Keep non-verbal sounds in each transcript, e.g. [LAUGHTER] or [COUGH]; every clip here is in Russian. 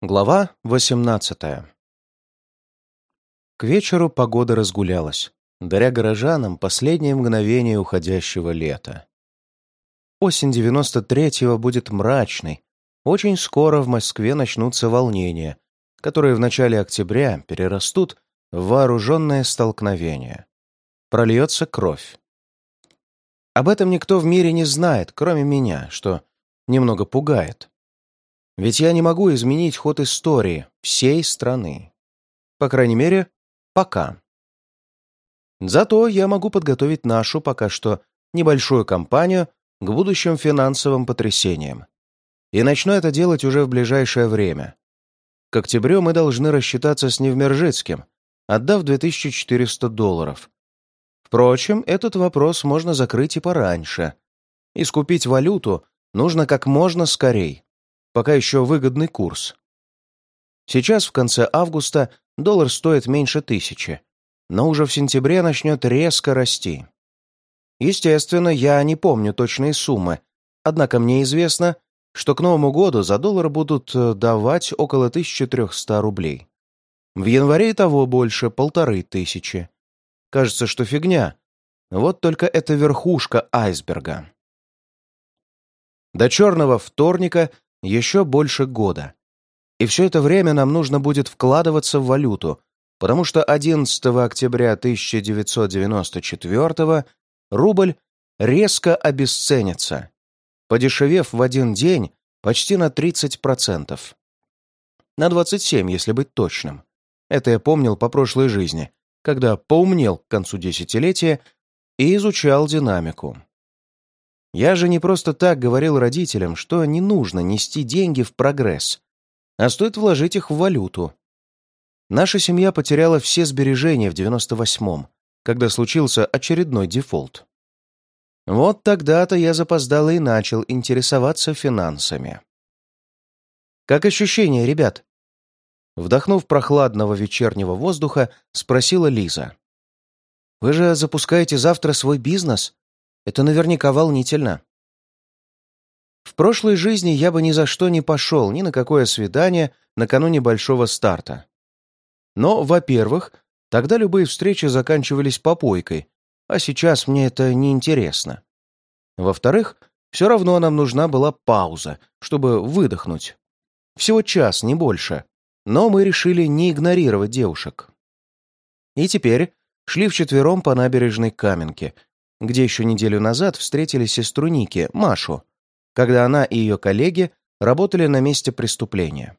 Глава 18 К вечеру погода разгулялась, даря горожанам последние мгновения уходящего лета. Осень 93-го будет мрачной. Очень скоро в Москве начнутся волнения, которые в начале октября перерастут в вооруженное столкновение. Прольется кровь. Об этом никто в мире не знает, кроме меня, что немного пугает. Ведь я не могу изменить ход истории всей страны. По крайней мере, пока. Зато я могу подготовить нашу, пока что, небольшую кампанию к будущим финансовым потрясениям. И начну это делать уже в ближайшее время. К октябрю мы должны рассчитаться с Невмержицким, отдав 2400 долларов. Впрочем, этот вопрос можно закрыть и пораньше. Искупить валюту нужно как можно скорей пока еще выгодный курс. Сейчас, в конце августа, доллар стоит меньше тысячи, но уже в сентябре начнет резко расти. Естественно, я не помню точные суммы, однако мне известно, что к Новому году за доллар будут э, давать около 1300 рублей. В январе и того больше, полторы тысячи. Кажется, что фигня. Вот только это верхушка айсберга. До черного вторника еще больше года. И все это время нам нужно будет вкладываться в валюту, потому что 11 октября 1994 рубль резко обесценится, подешевев в один день почти на 30%. На 27, если быть точным. Это я помнил по прошлой жизни, когда поумнел к концу десятилетия и изучал динамику. Я же не просто так говорил родителям, что не нужно нести деньги в прогресс, а стоит вложить их в валюту. Наша семья потеряла все сбережения в 98-м, когда случился очередной дефолт. Вот тогда-то я запоздал и начал интересоваться финансами. «Как ощущения, ребят?» Вдохнув прохладного вечернего воздуха, спросила Лиза. «Вы же запускаете завтра свой бизнес?» Это наверняка волнительно. В прошлой жизни я бы ни за что не пошел ни на какое свидание накануне большого старта. Но, во-первых, тогда любые встречи заканчивались попойкой, а сейчас мне это неинтересно. Во-вторых, все равно нам нужна была пауза, чтобы выдохнуть. Всего час, не больше. Но мы решили не игнорировать девушек. И теперь шли вчетвером по набережной Каменке, где еще неделю назад встретили сестру Ники, Машу, когда она и ее коллеги работали на месте преступления.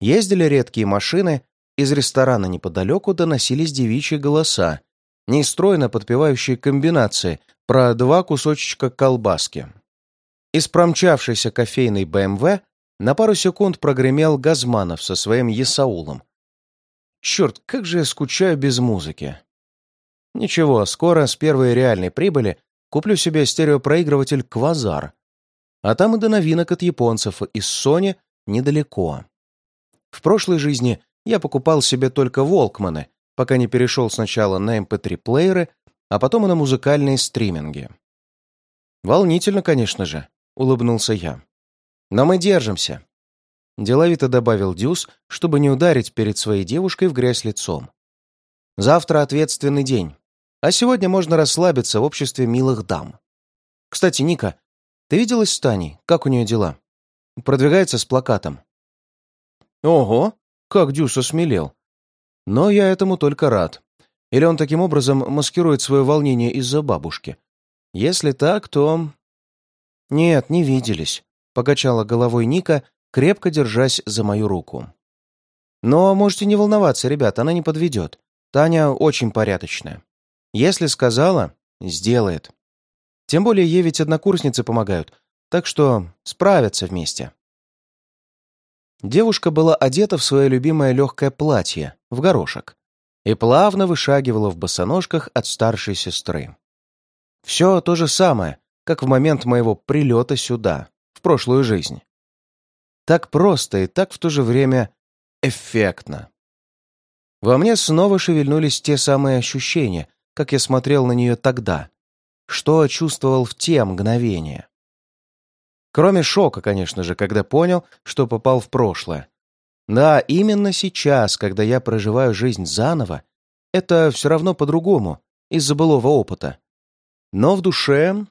Ездили редкие машины, из ресторана неподалеку доносились девичьи голоса, нестройно подпевающие комбинации про два кусочечка колбаски. Из промчавшейся кофейной БМВ на пару секунд прогремел Газманов со своим Есаулом. Черт, как же я скучаю без музыки. Ничего, скоро с первой реальной прибыли куплю себе стереопроигрыватель «Квазар». А там и до новинок от японцев из Sony недалеко. В прошлой жизни я покупал себе только «Волкманы», пока не перешел сначала на MP3-плееры, эм а потом и на музыкальные стриминги. «Волнительно, конечно же», — улыбнулся я. «Но мы держимся», — деловито добавил Дюс, чтобы не ударить перед своей девушкой в грязь лицом. «Завтра ответственный день. А сегодня можно расслабиться в обществе милых дам. Кстати, Ника, ты виделась с Таней? Как у нее дела? Продвигается с плакатом. Ого, как Дюс осмелел. Но я этому только рад. Или он таким образом маскирует свое волнение из-за бабушки? Если так, то... Нет, не виделись, покачала головой Ника, крепко держась за мою руку. Но можете не волноваться, ребят, она не подведет. Таня очень порядочная. Если сказала, сделает. Тем более ей ведь однокурсницы помогают, так что справятся вместе. Девушка была одета в свое любимое легкое платье, в горошек, и плавно вышагивала в босоножках от старшей сестры. Все то же самое, как в момент моего прилета сюда, в прошлую жизнь. Так просто и так в то же время эффектно. Во мне снова шевельнулись те самые ощущения, как я смотрел на нее тогда, что чувствовал в те мгновения. Кроме шока, конечно же, когда понял, что попал в прошлое, Да, именно сейчас, когда я проживаю жизнь заново, это все равно по-другому, из-за былого опыта. Но в душе...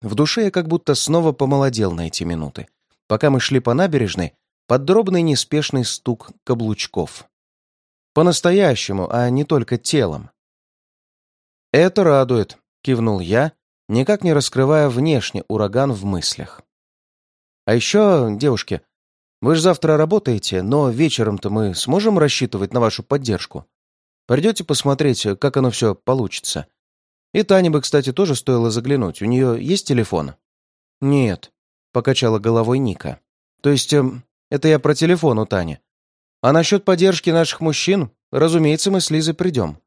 В душе я как будто снова помолодел на эти минуты, пока мы шли по набережной под дробный неспешный стук каблучков. По-настоящему, а не только телом. «Это радует», — кивнул я, никак не раскрывая внешне ураган в мыслях. «А еще, девушки, вы же завтра работаете, но вечером-то мы сможем рассчитывать на вашу поддержку? Придете посмотреть, как оно все получится? И Тане бы, кстати, тоже стоило заглянуть. У нее есть телефон?» «Нет», — покачала головой Ника. «То есть, эм, это я про телефон у Тани. А насчет поддержки наших мужчин, разумеется, мы с Лизой придем.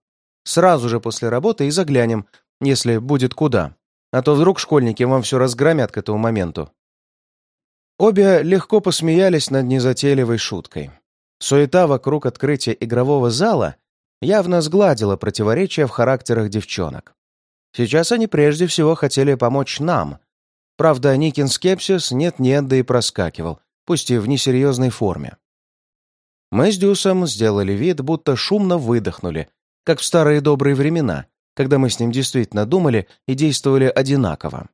Сразу же после работы и заглянем, если будет куда. А то вдруг школьники вам все разгромят к этому моменту». Обе легко посмеялись над незатейливой шуткой. Суета вокруг открытия игрового зала явно сгладила противоречия в характерах девчонок. Сейчас они прежде всего хотели помочь нам. Правда, Никин скепсис нет-нет, да и проскакивал, пусть и в несерьезной форме. Мы с Дюсом сделали вид, будто шумно выдохнули, как в старые добрые времена, когда мы с ним действительно думали и действовали одинаково.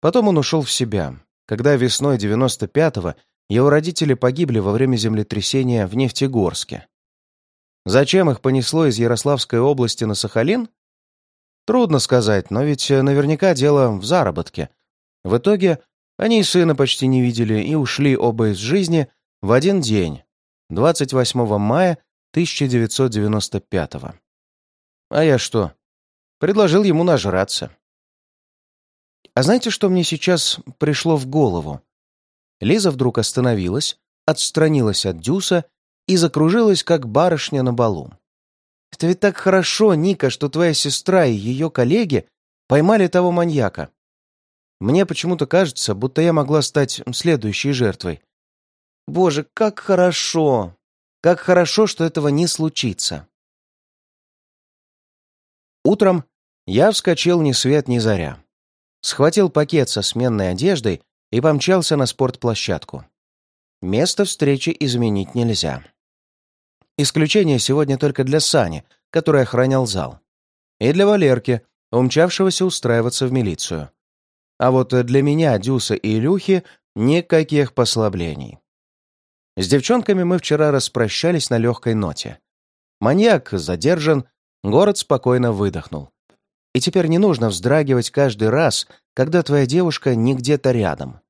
Потом он ушел в себя, когда весной 95-го его родители погибли во время землетрясения в Нефтегорске. Зачем их понесло из Ярославской области на Сахалин? Трудно сказать, но ведь наверняка дело в заработке. В итоге они и сына почти не видели и ушли оба из жизни в один день, 28 мая 1995-го. А я что? Предложил ему нажраться. А знаете, что мне сейчас пришло в голову? Лиза вдруг остановилась, отстранилась от Дюса и закружилась, как барышня на балу. «Это ведь так хорошо, Ника, что твоя сестра и ее коллеги поймали того маньяка. Мне почему-то кажется, будто я могла стать следующей жертвой. Боже, как хорошо! Как хорошо, что этого не случится. Утром я вскочил ни свет ни заря. Схватил пакет со сменной одеждой и помчался на спортплощадку. Место встречи изменить нельзя. Исключение сегодня только для Сани, который охранял зал. И для Валерки, умчавшегося устраиваться в милицию. А вот для меня, Дюса и Илюхи никаких послаблений. С девчонками мы вчера распрощались на легкой ноте. Маньяк задержан, город спокойно выдохнул. И теперь не нужно вздрагивать каждый раз, когда твоя девушка не где-то рядом.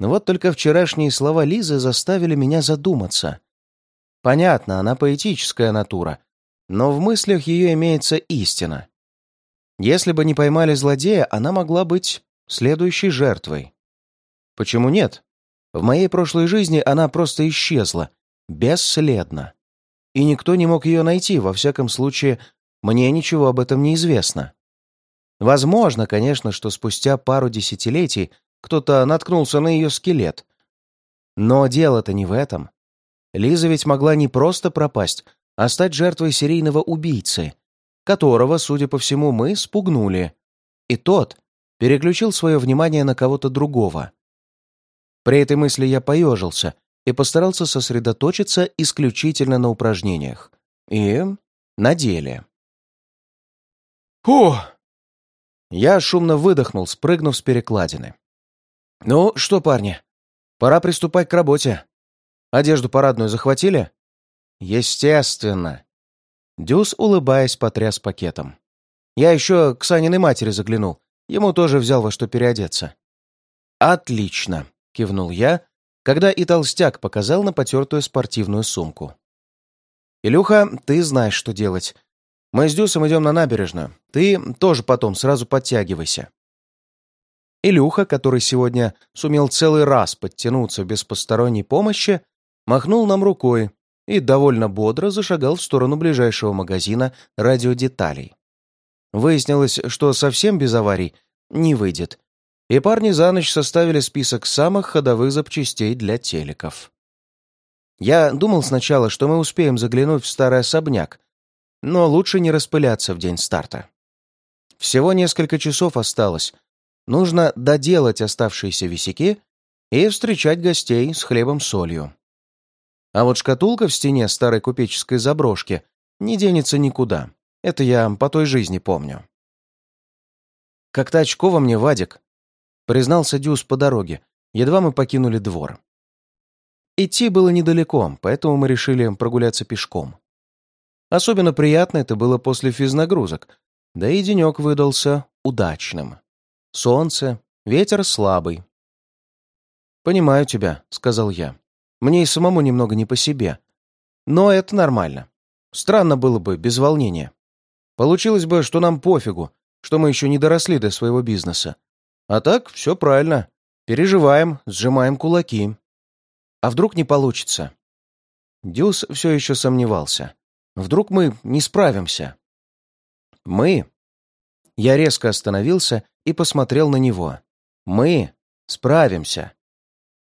Но вот только вчерашние слова Лизы заставили меня задуматься. Понятно, она поэтическая натура, но в мыслях ее имеется истина. Если бы не поймали злодея, она могла быть следующей жертвой. Почему нет? В моей прошлой жизни она просто исчезла, бесследно. И никто не мог ее найти, во всяком случае, мне ничего об этом не известно. Возможно, конечно, что спустя пару десятилетий кто-то наткнулся на ее скелет. Но дело-то не в этом. Лиза ведь могла не просто пропасть, а стать жертвой серийного убийцы, которого, судя по всему, мы спугнули. И тот переключил свое внимание на кого-то другого. При этой мысли я поежился и постарался сосредоточиться исключительно на упражнениях. И на деле. Фух! Я шумно выдохнул, спрыгнув с перекладины. «Ну что, парни, пора приступать к работе. Одежду парадную захватили?» «Естественно!» Дюс, улыбаясь, потряс пакетом. «Я еще к Саниной матери заглянул. Ему тоже взял во что переодеться». «Отлично!» Кивнул я, когда и толстяк показал на потертую спортивную сумку. «Илюха, ты знаешь, что делать. Мы с Дюсом идем на набережную. Ты тоже потом сразу подтягивайся». Илюха, который сегодня сумел целый раз подтянуться без посторонней помощи, махнул нам рукой и довольно бодро зашагал в сторону ближайшего магазина радиодеталей. Выяснилось, что совсем без аварий не выйдет, и парни за ночь составили список самых ходовых запчастей для телеков. Я думал сначала, что мы успеем заглянуть в старый особняк, но лучше не распыляться в день старта. Всего несколько часов осталось. Нужно доделать оставшиеся висяки и встречать гостей с хлебом-солью. А вот шкатулка в стене старой купеческой заброшки не денется никуда. Это я по той жизни помню. «Как-то очково мне, Вадик», — признался Дюс по дороге, едва мы покинули двор. Идти было недалеко, поэтому мы решили прогуляться пешком. Особенно приятно это было после физнагрузок, да и денек выдался удачным. Солнце, ветер слабый. «Понимаю тебя», — сказал я. «Мне и самому немного не по себе. Но это нормально. Странно было бы без волнения. Получилось бы, что нам пофигу, что мы еще не доросли до своего бизнеса. А так все правильно. Переживаем, сжимаем кулаки. А вдруг не получится? Дюс все еще сомневался. Вдруг мы не справимся? Мы? Я резко остановился и посмотрел на него. Мы справимся.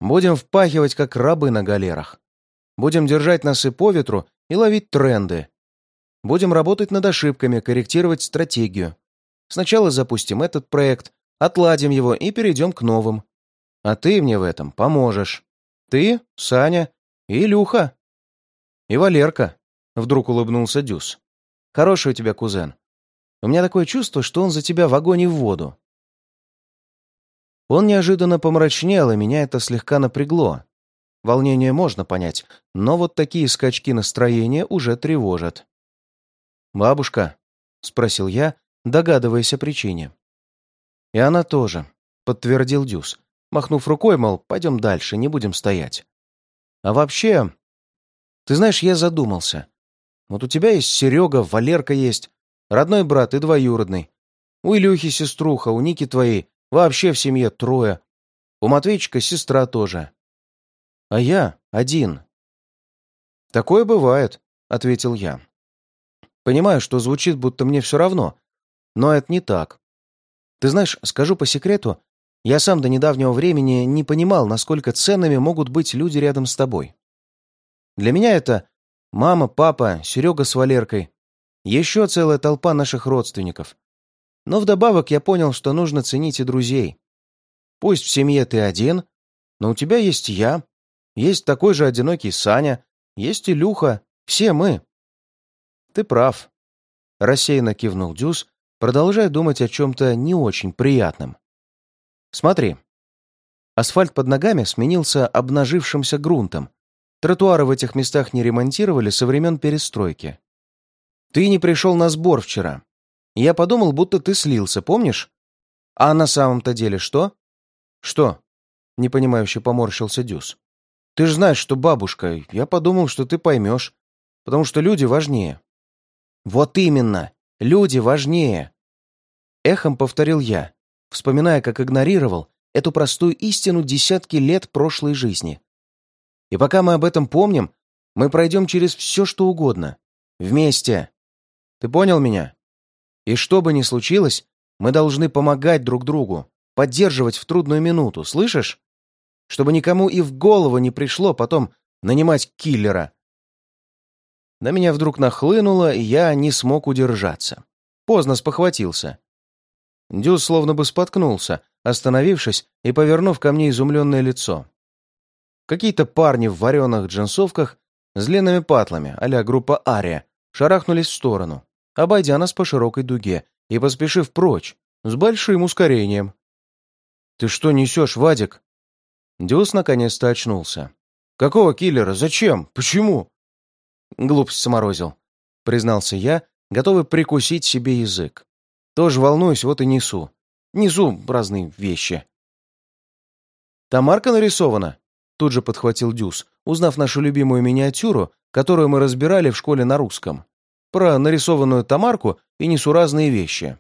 Будем впахивать, как рабы на галерах. Будем держать носы по ветру и ловить тренды. Будем работать над ошибками, корректировать стратегию. Сначала запустим этот проект, отладим его и перейдем к новым. А ты мне в этом поможешь. Ты, Саня и Илюха. И Валерка, вдруг улыбнулся Дюс. Хороший у тебя кузен. У меня такое чувство, что он за тебя в огонь и в воду. Он неожиданно помрачнел, и меня это слегка напрягло. Волнение можно понять, но вот такие скачки настроения уже тревожат. «Бабушка?» — спросил я, догадываясь о причине. «И она тоже», — подтвердил Дюс, махнув рукой, мол, пойдем дальше, не будем стоять. «А вообще...» «Ты знаешь, я задумался. Вот у тебя есть Серега, Валерка есть, родной брат и двоюродный. У Илюхи сеструха, у Ники твоей вообще в семье трое. У Матвейчика сестра тоже. А я один». «Такое бывает», — ответил я. «Понимаю, что звучит, будто мне все равно, но это не так. Ты знаешь, скажу по секрету, я сам до недавнего времени не понимал, насколько ценными могут быть люди рядом с тобой. Для меня это мама, папа, Серега с Валеркой, еще целая толпа наших родственников. Но вдобавок я понял, что нужно ценить и друзей. Пусть в семье ты один, но у тебя есть я, есть такой же одинокий Саня, есть Илюха, все мы. Ты прав. Рассеянно кивнул Дюс, продолжая думать о чем-то не очень приятном. «Смотри». Асфальт под ногами сменился обнажившимся грунтом. Тротуары в этих местах не ремонтировали со времен перестройки. «Ты не пришел на сбор вчера. Я подумал, будто ты слился, помнишь? А на самом-то деле что?» «Что?» — непонимающе поморщился Дюс. «Ты же знаешь, что бабушка. Я подумал, что ты поймешь. Потому что люди важнее». «Вот именно! Люди важнее!» Эхом повторил я, вспоминая, как игнорировал эту простую истину десятки лет прошлой жизни. И пока мы об этом помним, мы пройдем через все, что угодно. Вместе. Ты понял меня? И что бы ни случилось, мы должны помогать друг другу, поддерживать в трудную минуту, слышишь? Чтобы никому и в голову не пришло потом нанимать киллера, на меня вдруг нахлынуло, и я не смог удержаться. Поздно спохватился. Дюс словно бы споткнулся, остановившись и повернув ко мне изумленное лицо. Какие-то парни в вареных джинсовках с длинными патлами, а группа Ария, шарахнулись в сторону, обойдя нас по широкой дуге и поспешив прочь, с большим ускорением. «Ты что несешь, Вадик?» Дюс наконец-то очнулся. «Какого киллера? Зачем? Почему?» Глупость саморозил, признался я, готовый прикусить себе язык. Тоже волнуюсь, вот и несу. Несу разные вещи. «Тамарка нарисована?» Тут же подхватил Дюс, узнав нашу любимую миниатюру, которую мы разбирали в школе на русском. Про нарисованную Тамарку и несуразные вещи.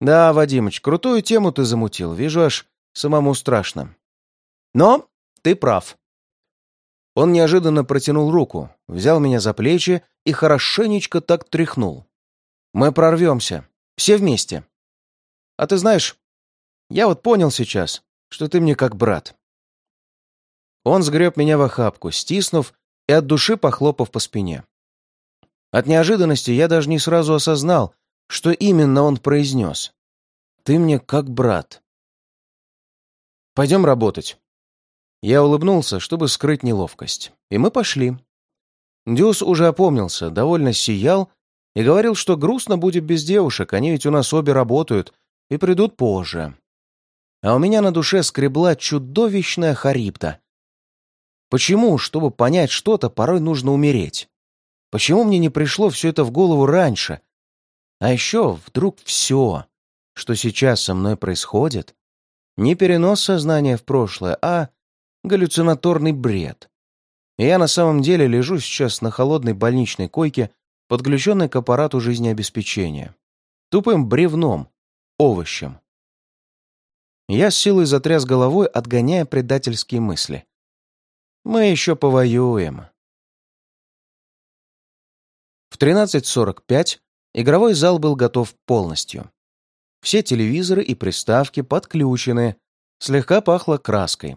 «Да, Вадимыч, крутую тему ты замутил, вижу аж самому страшно. Но ты прав. Он неожиданно протянул руку, взял меня за плечи и хорошенечко так тряхнул. «Мы прорвемся. Все вместе. А ты знаешь, я вот понял сейчас, что ты мне как брат». Он сгреб меня в охапку, стиснув и от души похлопав по спине. От неожиданности я даже не сразу осознал, что именно он произнес. «Ты мне как брат». «Пойдем работать». Я улыбнулся, чтобы скрыть неловкость, и мы пошли. Дюс уже опомнился, довольно сиял и говорил, что грустно будет без девушек, они ведь у нас обе работают и придут позже. А у меня на душе скребла чудовищная харипта. Почему, чтобы понять что-то, порой нужно умереть? Почему мне не пришло все это в голову раньше? А еще вдруг все, что сейчас со мной происходит, не перенос сознания в прошлое, а галлюцинаторный бред. Я на самом деле лежу сейчас на холодной больничной койке, подключенной к аппарату жизнеобеспечения. Тупым бревном, овощем. Я с силой затряс головой, отгоняя предательские мысли. Мы еще повоюем. В 13.45 игровой зал был готов полностью. Все телевизоры и приставки подключены, слегка пахло краской.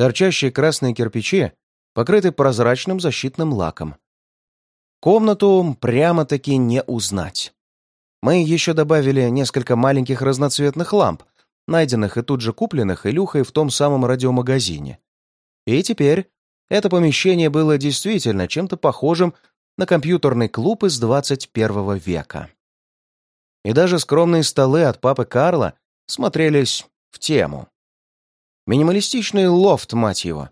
Торчащие красные кирпичи покрыты прозрачным защитным лаком. Комнату прямо-таки не узнать. Мы еще добавили несколько маленьких разноцветных ламп, найденных и тут же купленных Илюхой в том самом радиомагазине. И теперь это помещение было действительно чем-то похожим на компьютерный клуб из 21 века. И даже скромные столы от папы Карла смотрелись в тему. Минималистичный лофт, мать его.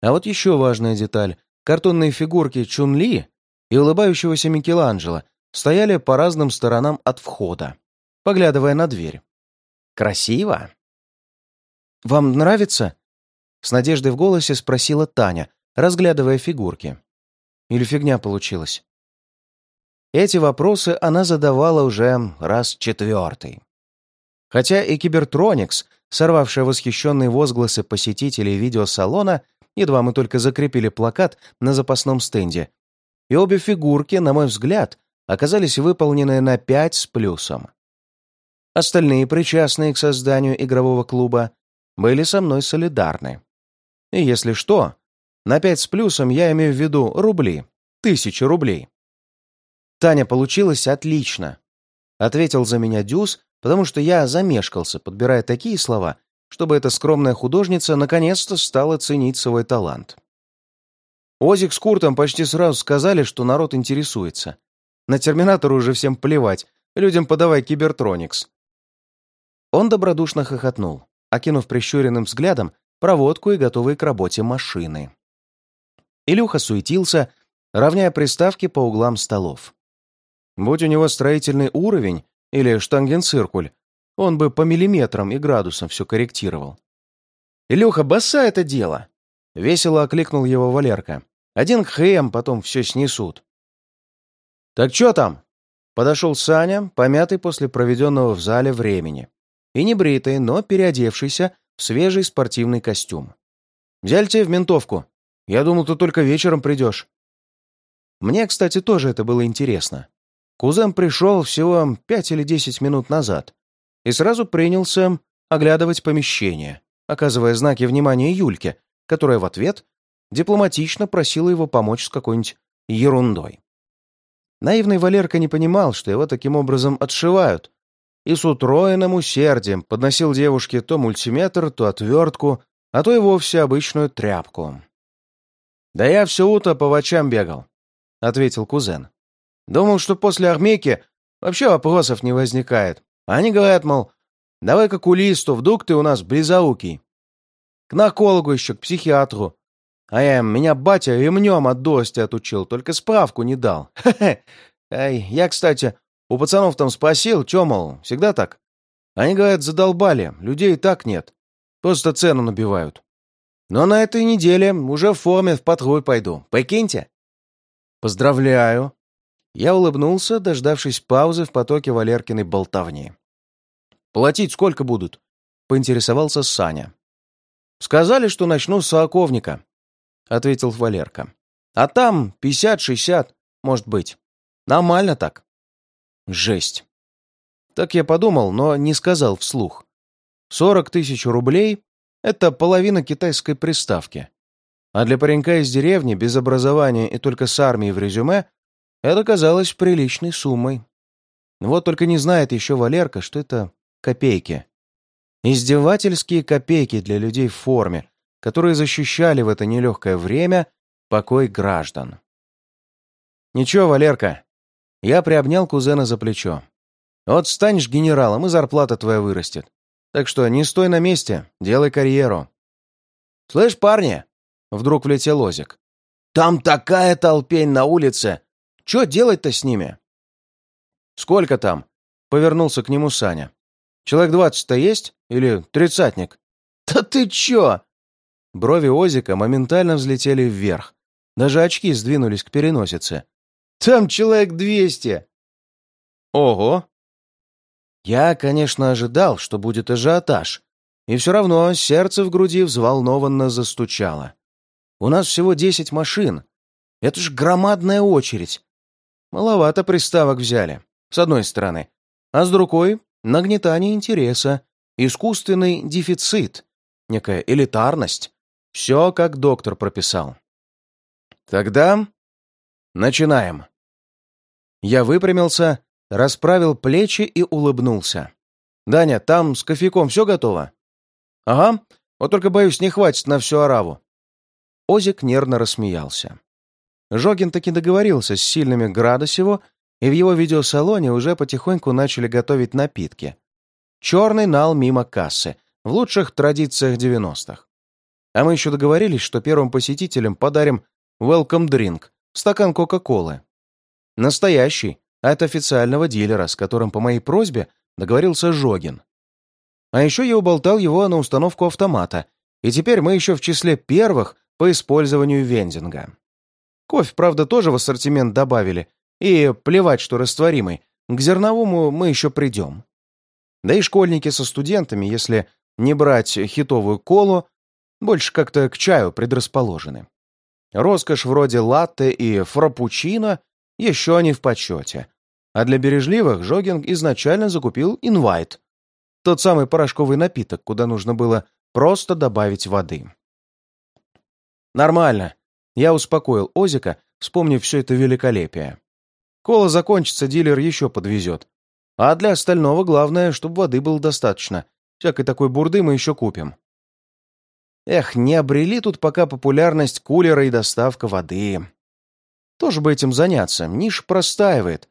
А вот еще важная деталь. Картонные фигурки Чун-Ли и улыбающегося Микеланджело стояли по разным сторонам от входа, поглядывая на дверь. Красиво. «Вам нравится?» С надеждой в голосе спросила Таня, разглядывая фигурки. Или фигня получилась? Эти вопросы она задавала уже раз четвертый. Хотя и Кибертроникс, сорвавшая восхищенные возгласы посетителей видеосалона, едва мы только закрепили плакат на запасном стенде, и обе фигурки, на мой взгляд, оказались выполнены на пять с плюсом. Остальные, причастные к созданию игрового клуба, были со мной солидарны. И если что, на пять с плюсом я имею в виду рубли, тысячи рублей. Таня, получилось отлично, ответил за меня Дюс, потому что я замешкался, подбирая такие слова, чтобы эта скромная художница наконец-то стала ценить свой талант. Озик с Куртом почти сразу сказали, что народ интересуется. На Терминатора уже всем плевать, людям подавай Кибертроникс. Он добродушно хохотнул, окинув прищуренным взглядом проводку и готовые к работе машины. Илюха суетился, равняя приставки по углам столов. Будь у него строительный уровень или штангенциркуль, он бы по миллиметрам и градусам все корректировал. «Илюха, баса это дело!» — весело окликнул его Валерка. Один хэм потом все снесут. «Так что там?» Подошел Саня, помятый после проведенного в зале времени. И не бритый, но переодевшийся в свежий спортивный костюм. «Взяли тебя в ментовку. Я думал, ты только вечером придешь». Мне, кстати, тоже это было интересно. Кузен пришел всего пять или десять минут назад и сразу принялся оглядывать помещение, оказывая знаки внимания Юльке, которая в ответ дипломатично просила его помочь с какой-нибудь ерундой. Наивный Валерка не понимал, что его таким образом отшивают, и с утроенным усердием подносил девушке то мультиметр, то отвертку, а то и вовсе обычную тряпку. «Да я все утро по врачам бегал», — ответил кузен. «Думал, что после армейки вообще вопросов не возникает. Они говорят, мол, давай к окулисту, вдруг ты у нас близоукий. К наркологу еще, к психиатру. А я, меня батя ремнем от дости отучил, только справку не дал. [LAUGHS] Хе-хе. Я, кстати, у пацанов там спросил, чё, мол, всегда так? Они говорят, задолбали, людей и так нет. Просто цену набивают. Но на этой неделе уже в форме в патруль пойду. Прикиньте. Поздравляю. Я улыбнулся, дождавшись паузы в потоке Валеркиной болтовни. «Платить сколько будут?» — поинтересовался Саня. «Сказали, что начну с сороковника», — ответил Валерка. «А там пятьдесят-шестьдесят, может быть. Нормально так». «Жесть». Так я подумал, но не сказал вслух. Сорок тысяч рублей — это половина китайской приставки. А для паренька из деревни, без образования и только с армией в резюме, это казалось приличной суммой. Вот только не знает еще Валерка, что это копейки. Издевательские копейки для людей в форме, которые защищали в это нелегкое время покой граждан. «Ничего, Валерка». Я приобнял кузена за плечо. «Вот станешь генералом, и зарплата твоя вырастет. Так что не стой на месте, делай карьеру». «Слышь, парни!» — вдруг влетел Озик. «Там такая толпень на улице! Че делать-то с ними?» «Сколько там?» — повернулся к нему Саня. «Человек двадцать-то есть? Или тридцатник?» «Да ты чё?» Брови Озика моментально взлетели вверх. Даже очки сдвинулись к переносице. «Там человек двести!» «Ого!» Я, конечно, ожидал, что будет ажиотаж, и все равно сердце в груди взволнованно застучало. У нас всего десять машин. Это ж громадная очередь. Маловато приставок взяли, с одной стороны. А с другой — нагнетание интереса, искусственный дефицит, некая элитарность. Все, как доктор прописал. Тогда начинаем. Я выпрямился, расправил плечи и улыбнулся. «Даня, там с кофейком все готово?» «Ага, вот только, боюсь, не хватит на всю ораву». Озик нервно рассмеялся. Жогин таки договорился с сильными Градосево, и в его видеосалоне уже потихоньку начали готовить напитки. Черный нал мимо кассы, в лучших традициях 90-х. А мы еще договорились, что первым посетителям подарим welcome drink, стакан Кока-Колы. Настоящий, от официального дилера, с которым по моей просьбе договорился Жогин. А еще я уболтал его на установку автомата, и теперь мы еще в числе первых по использованию вендинга. Кофе, правда, тоже в ассортимент добавили, и плевать, что растворимый, к зерновому мы еще придем. Да и школьники со студентами, если не брать хитовую колу, больше как-то к чаю предрасположены. Роскошь вроде латте и фрапучино еще не в почете. А для бережливых Жогинг изначально закупил инвайт, тот самый порошковый напиток, куда нужно было просто добавить воды. «Нормально», — я успокоил Озика, вспомнив все это великолепие. «Кола закончится, дилер еще подвезет. А для остального главное, чтобы воды было достаточно. Всякой такой бурды мы еще купим». Эх, не обрели тут пока популярность кулера и доставка воды. Тоже бы этим заняться, ниш простаивает.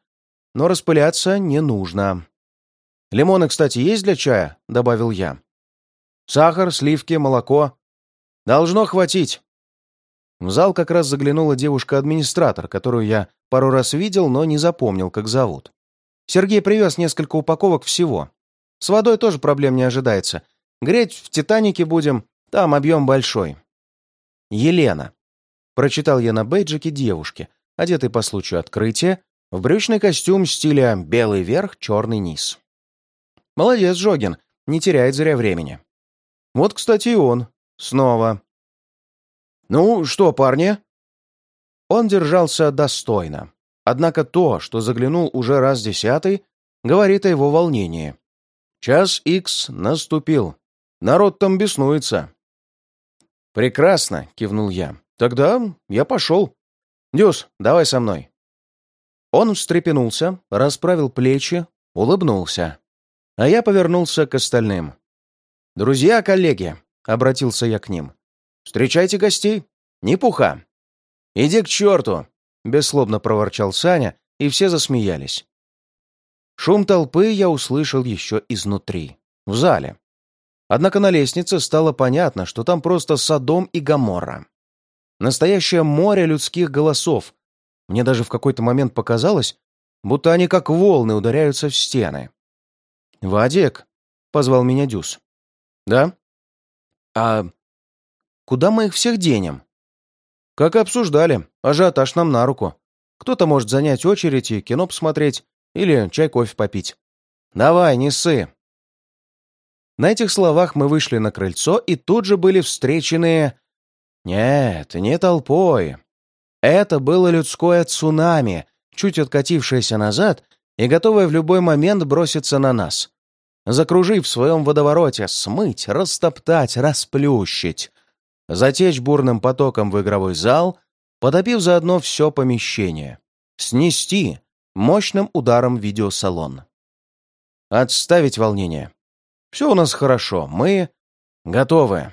Но распыляться не нужно. «Лимоны, кстати, есть для чая?» — добавил я. «Сахар, сливки, молоко. Должно хватить». В зал как раз заглянула девушка-администратор, которую я пару раз видел, но не запомнил, как зовут. Сергей привез несколько упаковок всего. С водой тоже проблем не ожидается. Греть в «Титанике» будем, там объем большой. Елена. Прочитал я на бейджике девушки, одетой по случаю открытия, в брючный костюм стиля белый верх, черный низ. Молодец, Жогин, не теряет зря времени. Вот, кстати, и он. Снова. «Ну что, парни?» Он держался достойно. Однако то, что заглянул уже раз десятый, говорит о его волнении. Час икс наступил. Народ там беснуется. «Прекрасно», — кивнул я. «Тогда я пошел. Дюс, давай со мной». Он встрепенулся, расправил плечи, улыбнулся. А я повернулся к остальным. «Друзья, коллеги!» — обратился я к ним. «Встречайте гостей! Не пуха!» «Иди к черту!» — бесслобно проворчал Саня, и все засмеялись. Шум толпы я услышал еще изнутри, в зале. Однако на лестнице стало понятно, что там просто Содом и Гоморра. Настоящее море людских голосов. Мне даже в какой-то момент показалось, будто они как волны ударяются в стены. «Вадик!» — позвал меня Дюс. «Да?» «А куда мы их всех денем?» «Как и обсуждали, ажиотаж нам на руку. Кто-то может занять очередь и кино посмотреть или чай-кофе попить. Давай, не ссы!» На этих словах мы вышли на крыльцо и тут же были встречены... Нет, не толпой. Это было людское цунами, чуть откатившееся назад и готовое в любой момент броситься на нас закружив в своем водовороте, смыть, растоптать, расплющить, затечь бурным потоком в игровой зал, потопив заодно все помещение, снести мощным ударом видеосалон. Отставить волнение. Все у нас хорошо, мы готовы.